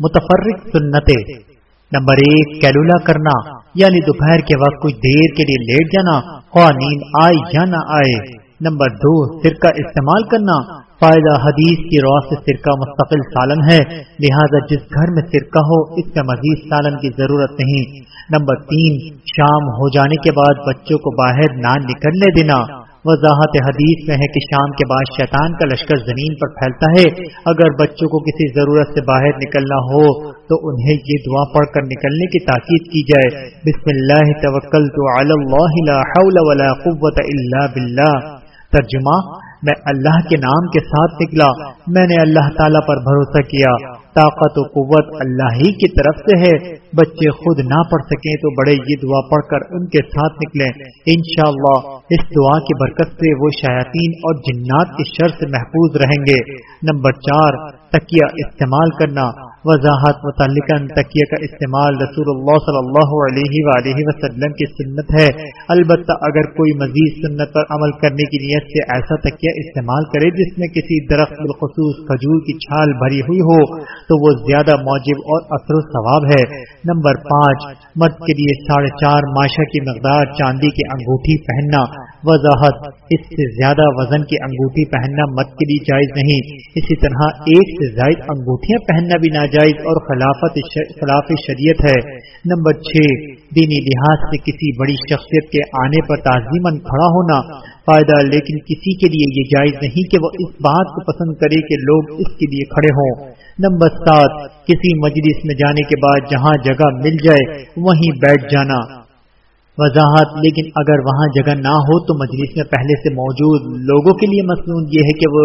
متفرق سنتیں۔ نمبر ایک کیلولا کرنا یعنی دوپہر کے وقت کچھ دیر کے لیے لیٹ جانا خواہ نیند آئے یا نہ آئے۔ نمبر دو سرکہ استعمال کرنا۔ فائدہ حدیث کی رو سے سرکہ مستقل سالن ہے، لہذا جس گھر میں سرکہ ہو، اس میں مزید سالن کی ضرورت نہیں۔ نمبر تین، شام ہو جانے کے بعد بچوں کو باہر نہ نکلنے دینا۔ وضاحت حدیث میں ہے کہ شام کے بعد شیطان کا لشکر زمین پر پھیلتا ہے۔ اگر بچوں کو کسی ضرورت سے باہر نکلنا ہو، تو انہیں یہ دعا پڑھ کر نکلنے کی تاکید کی جائے۔ بسم اللہ توکل تو اللہ، لا حول ولا قوت الا باللہ۔ ترجمہ میں اللہ کے نام کے ساتھ نکلا۔ میں نے اللہ تعالیٰ پر بھروسہ کیا۔ طاقت و قوت اللہ ہی کی طرف سے ہے۔ بچے خود نہ پڑھ سکیں تو بڑے یہ دعا پڑھ کر ان کے ساتھ نکلیں۔ انشاءاللہ اس دعا کی برکت سے وہ شیاطین اور جنات کی شر سے محفوظ رہیں گے۔ نمبر چار، تکیہ استعمال کرنا۔ وضاحت متعلق تکیہ کا استعمال رسول اللہ صلی اللہ علیہ وآلہ وسلم کی سنت ہے۔ البتہ اگر کوئی مزید سنت پر عمل کرنے کی نیت سے ایسا تکیہ استعمال کرے جس میں کسی درخت بالخصوص کھجور کی چھال بھری ہوئی ہو، تو وہ زیادہ موجب اور اثر و ثواب ہے۔ نمبر پانچ، مرد کے لیے ساڑھے چار ماشا کی مقدار چاندی کی انگوٹھی پہننا۔ وضاحت، اس سے زیادہ وزن کی انگوٹھی پہننا مت کے لیے جائز نہیں۔ اسی طرح ایک سے زائد انگوٹھیاں پہننا بھی ناجائز اور خلافت خلاف شریعت ہے۔ نمبر چھ، دینی لحاظ سے کسی بڑی شخصیت کے آنے پر تعظیمن کھڑا ہونا۔ فائدہ، لیکن کسی کے لیے یہ جائز نہیں کہ وہ اس بات کو پسند کرے کہ لوگ اس کے لیے کھڑے ہوں۔ نمبر سات، کسی مجلس میں جانے کے بعد جہاں جگہ مل جائے، وہیں بیٹھ جانا۔ وضاحت، لیکن اگر وہاں جگہ نہ ہو تو مجلس میں پہلے سے موجود لوگوں کے لیے مصنون یہ ہے کہ وہ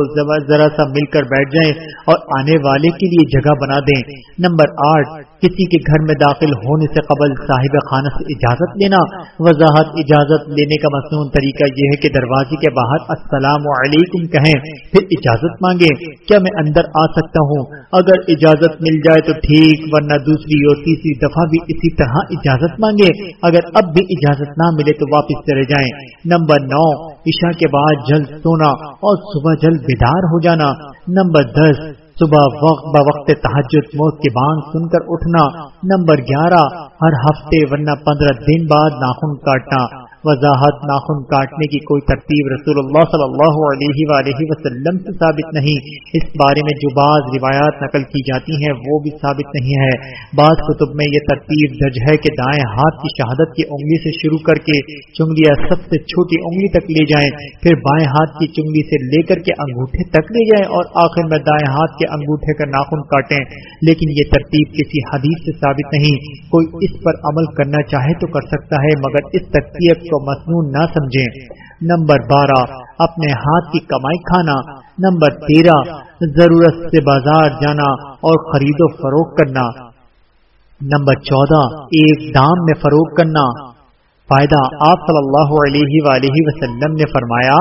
ذرا سا مل کر بیٹھ جائیں اور آنے والے کے لیے جگہ بنا دیں۔ نمبر آٹھ، کسی کے گھر میں داخل ہونے سے قبل صاحب خانہ سے اجازت لینا۔ وضاحت، اجازت لینے کا مصنون طریقہ یہ ہے کہ دروازے کے باہر السلام علیکم کہیں، پھر اجازت مانگے کیا میں اندر آ سکتا ہوں؟ اگر اجازت مل جائے تو ٹھیک، ورنہ دوسری اور تیسری دفعہ بھی اسی طرح اجازت مانگے اگر اب بھی اجازت نہ ملے تو واپس چلے جائیں۔ نمبر نو، عشاء کے بعد جلد سونا اور صبح جلد بیدار ہو جانا۔ نمبر دس، صبح وقت بوقت تحجد موت کی بانگ سن کر اٹھنا۔ نمبر گیارہ، ہر ہفتے ورنہ پندرہ دن بعد ناخن کاٹنا۔ وضاحت ناخن کاٹنے کی کوئی ترتیب رسول اللہ صلی اللہ علیہ وآلہ وسلم سے ثابت نہیں۔ اس بارے میں جو بعض روایات نقل کی جاتی ہیں، وہ بھی ثابت نہیں ہے۔ بعض کتب میں یہ ترتیب درج ہے کہ دائیں ہاتھ کی شہادت کی انگلی سے شروع کر کے چنگلیاں سب سے چھوٹی انگلی تک لے جائیں، پھر بائیں ہاتھ کی چنگلی سے لے کر کے انگوٹھے تک لے جائیں اور آخر میں دائیں ہاتھ کے انگوٹھے کا ناخن کاٹیں۔ لیکن یہ ترتیب کسی حدیث سے ثابت نہیں۔ کوئی اس پر عمل کرنا چاہے تو کر سکتا ہے، مگر اس ترتیب کو مصنون نہ سمجھیں۔ نمبر بارہ، اپنے ہاتھ کی کمائی کھانا۔ نمبر تیرہ، ضرورت سے بازار جانا اور خرید و فروخت کرنا۔ نمبر چودہ، ایک دام میں فروخت کرنا۔ فائدہ آپ صلی اللہ علیہ وآلہ وسلم نے فرمایا،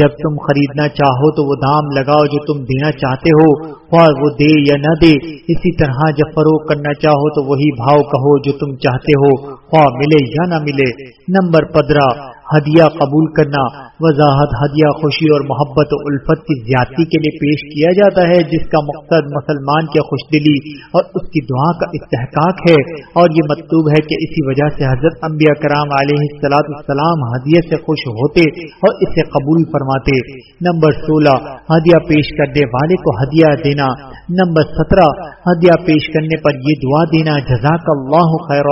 جب تم خریدنا چاہو تو وہ دام لگاؤ جو تم دینا چاہتے ہو خواہ وہ دے یا نہ دے، اسی طرح جب فروغ کرنا چاہو تو وہی بھاؤ کہو جو تم چاہتے ہو، خواہ ملے یا نہ ملے۔ نمبر پندرہ ہدیہ قبول کرنا، وضاحت، ہدیہ، خوشی اور محبت و الفت کی زیادتی کے لیے پیش کیا جاتا ہے، جس کا مقصد مسلمان کی خوش دلی اور اس کی دعا کا استحقاق ہے۔ اور یہ مطلوب ہے کہ اسی وجہ سے حضرت انبیاء کرام علیہ السلاط السلام ہدیہ سے خوش ہوتے اور اسے قبول فرماتے۔ نمبر سولہ، ہدیہ پیش کرنے والے کو ہدیہ دینا۔ نمبر سترہ، ہدیہ پیش کرنے پر یہ دعا دینا جزاک اللہ خیر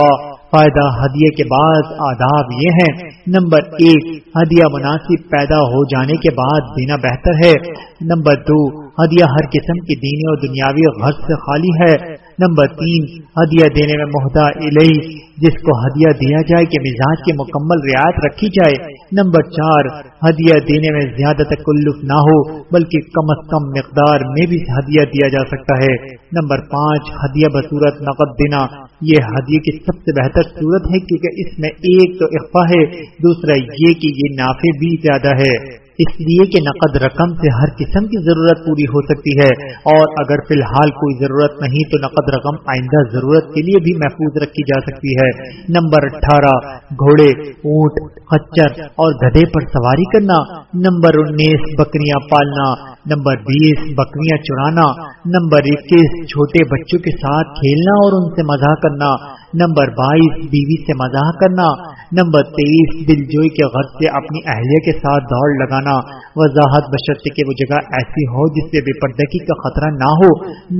فائدہ ہدیے کے بعد آداب یہ ہیں، نمبر ایک، ہدیہ مناسب پیدا ہو جانے کے بعد دینا بہتر ہے۔ نمبر دو، ہدیہ ہر قسم کی دینی اور دنیاوی غرض سے خالی ہے۔ نمبر تین، ہدیہ دینے میں محدہ الہی جس کو ہدیہ دیا جائے کہ مزاج کی مکمل رعایت رکھی جائے۔ نمبر چار، ہدیہ دینے میں زیادہ تکلف نہ ہو، بلکہ کم از کم مقدار میں بھی ہدیہ دیا جا سکتا ہے۔ نمبر پانچ، ہدیہ بصورت نقد دینا۔ یہ ہدیے کی سب سے بہتر صورت ہے کیونکہ اس میں ایک تو اخفا ہے، دوسرا یہ کہ یہ نافع بھی زیادہ ہے۔ اس لیے کہ نقد رقم سے ہر قسم کی ضرورت پوری ہو سکتی ہے۔ اور اگر فی الحال کوئی ضرورت نہیں تو نقد رقم آئندہ ضرورت کے لیے بھی محفوظ رکھی جا سکتی ہے۔ نمبر اٹھارہ، گھوڑے، اونٹ، خچر اور گدھے پر سواری کرنا۔ نمبر انیس، بکریاں پالنا۔ نمبر بیس بکریاں چرانا، نمبر اکیس چھوٹے بچوں کے ساتھ کھیلنا اور ان سے مزہ کرنا نمبر بائیس، بیوی سے مزاح کرنا، نمبر تیئیس، دل جوئی کے غرض سے اپنی اہلیہ کے ساتھ دوڑ لگانا، وضاحت بشرط کے وہ جگہ ایسی ہو جس سے بے پردگی کا خطرہ نہ ہو،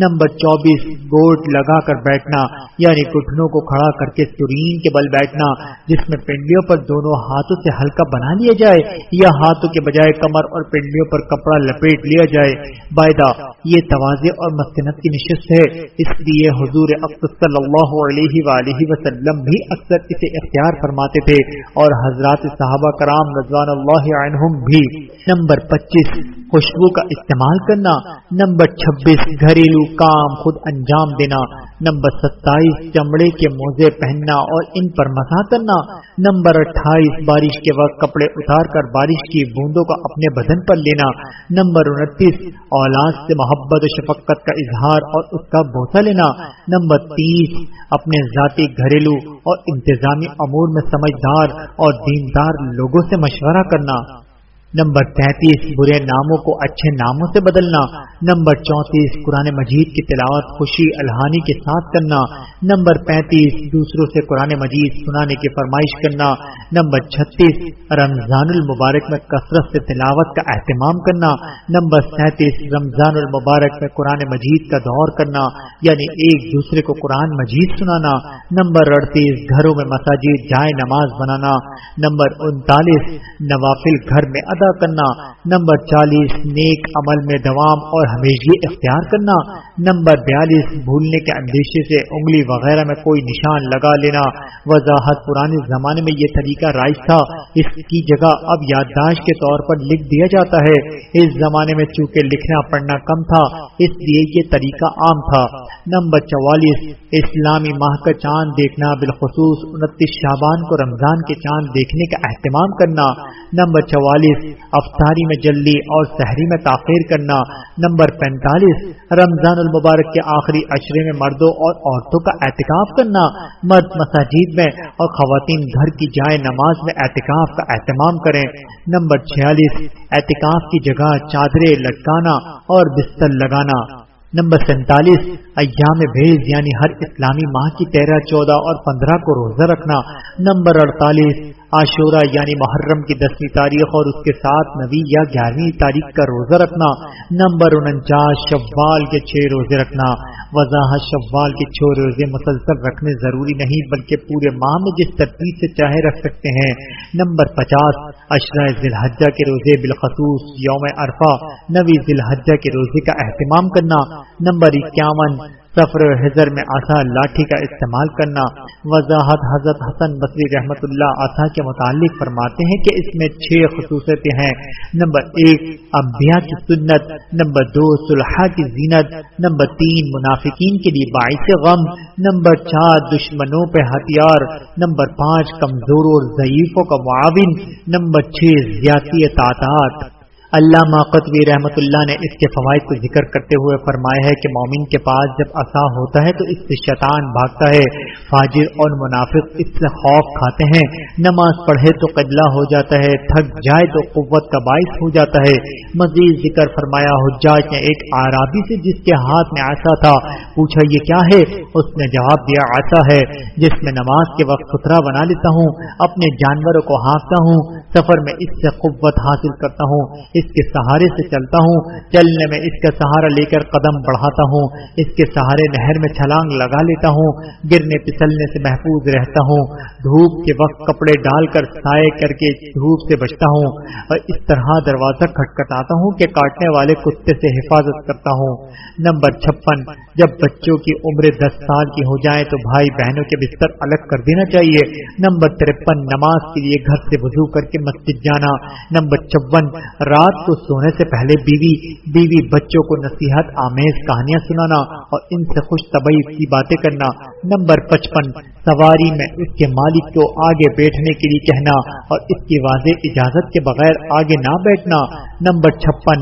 نمبر چوبیس، گوٹ لگا کر بیٹھنا یعنی گٹھنوں کو کھڑا کر کے سرین کے بل بیٹھنا، جس میں پنڈلیوں پر دونوں ہاتھوں سے ہلکا بنا لیا جائے، یا ہاتھوں کے بجائے کمر اور پنڈلیوں پر کپڑا لپیٹ لیا جائے۔ بائدہ یہ توازے اور مسکنت کی نشست ہے، اس لیے حضور صلی اللہ علیہ وآلہ علیہ وسلم بھی اکثر اسے اختیار فرماتے تھے اور حضرات صحابہ کرام رضوان اللہ عنہم بھی نمبر پچیس خوشبو کا استعمال کرنا، نمبر چھبیس، گھریلو کام خود انجام دینا، نمبر ستائیس، چمڑے کے موزے پہننا اور ان پر مسا کرنا، نمبر اٹھائیس، بارش کے وقت کپڑے اتار کر بارش کی بوندوں کو اپنے بدن پر لینا، نمبر انتیس، اولاد سے محبت و شفقت کا اظہار اور اس کا بوسا لینا، نمبر تیس، اپنے ذاتی گھریلو اور انتظامی امور میں سمجھدار اور دیندار لوگوں سے مشورہ کرنا۔ نمبر تینتیس، برے ناموں کو اچھے ناموں سے بدلنا. نمبر چونتیس، قرآن مجید کی تلاوت، خوشی الحانی کے ساتھ کرنا. نمبر پینتیس، دوسروں سے قرآن مجید سنانے کی فرمائش کرنا. نمبر چھتیس، رمضان المبارک میں کثرت سے تلاوت کا اہتمام کرنا. نمبر سینتیس، رمضان المبارک میں قرآن مجید کا دور کرنا یعنی ایک دوسرے کو قرآن مجید سنانا. نمبر اڑتیس، گھروں میں مساجد جائے نماز بنانا. نمبر انتالیس، نوافل گھر میں ادا کرنا۔ نمبر چالیس، نیک عمل میں دوام اور ہمیشگی اختیار کرنا۔ نمبر بیالیس، بھولنے کے اندیشے سے انگلی وغیرہ میں کوئی نشان لگا لینا۔ وضاحت پرانے زمانے میں یہ طریقہ رائج تھا۔ اس کی جگہ اب یادداشت کے طور پر لکھ دیا جاتا ہے۔ اس زمانے میں چونکہ لکھنا پڑھنا کم تھا، اس لیے یہ طریقہ عام تھا۔ نمبر چوالیس، اسلامی ماہ کا چاند دیکھنا۔ بالخصوص انتیس شابان کو رمضان کے چاند دیکھنے کا اہتمام کرنا۔ نمبر چوالیس افطاری میں جلدی اور سحری میں تاخیر کرنا۔ نمبر پینتالیس، رمضان المبارک کے آخری اشرے میں مردوں اور عورتوں کا احتکاف کرنا۔ مرد مساجد میں اور خواتین گھر کی جائے نماز میں احتکاف کا اہتمام کریں۔ نمبر چھیالیس احتکاف کی جگہ چادریں لٹکانا اور بستر لگانا۔ نمبر سینتالیس، ایام بھیز یعنی ہر اسلامی ماہ کی تیرہ، چودہ اور پندرہ کو روزہ رکھنا۔ نمبر اڑتالیس عاشورہ یعنی محرم کی دسویں تاریخ اور اس کے ساتھ نوی یا گیارہویں تاریخ کا روزہ رکھنا، نمبر انچاس شوال کے چھ روزے رکھنا۔ وضاحت شوال کے چھ روزے مسلسل رکھنے ضروری نہیں، بلکہ پورے ماہ میں جس ترتیب سے چاہے رکھ سکتے ہیں۔ نمبر پچاس اشرا ذی الحجہ کے روزے بالخصوص یوم عرفہ، نوی ذی الحجہ کے روزے کا اہتمام کرنا۔ نمبر اکیاون سفر حضر میں آسا لاٹھی کا استعمال کرنا، وضاحت حضرت حسن بصری رحمت اللہ آسا کے متعلق فرماتے ہیں کہ اس میں چھ خصوصیتیں ہیں۔ نمبر ایک ابیا کی سنت۔ نمبر دو صلحہ کی زینت۔ نمبر تین، منافقین کے لیے باعث غم۔ نمبر چار، دشمنوں پہ ہتھیار۔ نمبر پانچ، کمزور اور ضعیفوں کا معاون۔ نمبر چھ، زیادتی تعداد۔ علامہ قطبی رحمت اللہ نے اس کے فوائد کو ذکر کرتے ہوئے فرمایا ہے کہ مومن کے پاس جب اصا ہوتا ہے تو اس سے شیطان بھاگتا ہے۔ فاجر اور منافق اس سے خوف کھاتے ہیں۔ نماز پڑھے تو قبلہ ہو جاتا ہے، تھک جائے تو قوت کا باعث ہو جاتا ہے۔ مزید ذکر فرمایا، حجاج نے ایک آرابی سے جس کے ہاتھ میں ایسا تھا، پوچھا، یہ کیا ہے؟ اس نے جواب دیا ایسا ہے۔ جس میں نماز کے وقت ستھرا بنا لیتا ہوں، اپنے جانوروں کو ہانکتا ہوں، سفر میں اس سے قوت حاصل کرتا ہوں۔ اس کے سہارے سے چلتا ہوں، چلنے میں اس کا سہارا لے کر قدم بڑھاتا ہوں، اس کے سہارے نہر میں چھلانگ لگا لیتا ہوں، گرنے پسلنے سے محفوظ رہتا ہوں، دھوپ کے وقت کپڑے ڈال کر سائے کر کے دھوپ سے بچتا ہوں اور اس طرح دروازہ کھٹکھٹاتا ہوں کہ کاٹنے والے کتے سے حفاظت کرتا ہوں۔ نمبر چھپن، جب بچوں کی عمر دس سال کی ہو جائے تو بھائی بہنوں کے بستر الگ کر دینا چاہیے۔ نمبر ترپن، نماز کے لیے گھر سے وضو کر کے مسجد جانا۔ نمبر چون، رات کو سونے سے پہلے بیوی بیوی بچوں کو نصیحت، آمیز کہانیاں سنانا اور ان سے خوش طبی کی باتیں کرنا۔ نمبر پچپن، سواری میں اس کے مالک کو آگے بیٹھنے کے لیے کہنا اور اس کی واضح اجازت کے بغیر آگے نہ بیٹھنا۔ نمبر چھپن،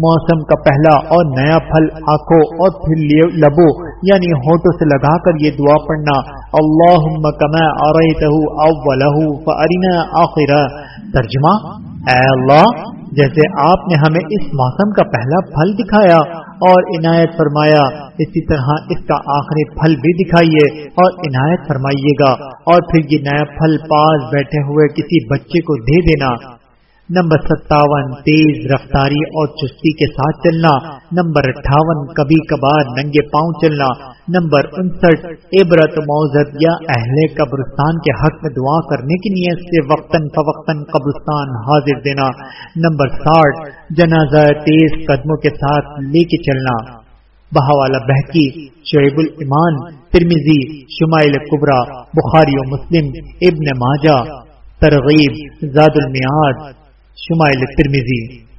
موسم کا پہلا اور نیا پھل، آنکھوں اور پھر لبو یعنی ہوٹوں سے لگا کر یہ دعا پڑھنا۔ اللہ کما اور ترجمہ اے اللہ، جیسے آپ نے ہمیں اس موسم کا پہلا پھل دکھایا اور عنایت فرمایا، اسی طرح اس کا آخری پھل بھی دکھائیے اور عنایت فرمائیے گا اور پھر یہ نیا پھل پاس بیٹھے ہوئے کسی بچے کو دے دینا۔ نمبر ستاون، تیز رفتاری اور چستی کے ساتھ چلنا. نمبر اٹھاون، کبھی کبھار ننگے پاؤں چلنا. نمبر انسٹھ، عبرت موزت یا اہل قبرستان کے حق میں دعا کرنے کی نیت سے وقتاً فوقتاً قبرستان حاضر دینا. نمبر ساٹھ، جنازہ تیز قدموں کے ساتھ لے کے چلنا. بہوالا بہکی، شعیب المان ترمیزی شمائل قبرا بخاری و مسلم، ابن ماجہ، ترغیب، زاد المیاد شمائل ترمیزی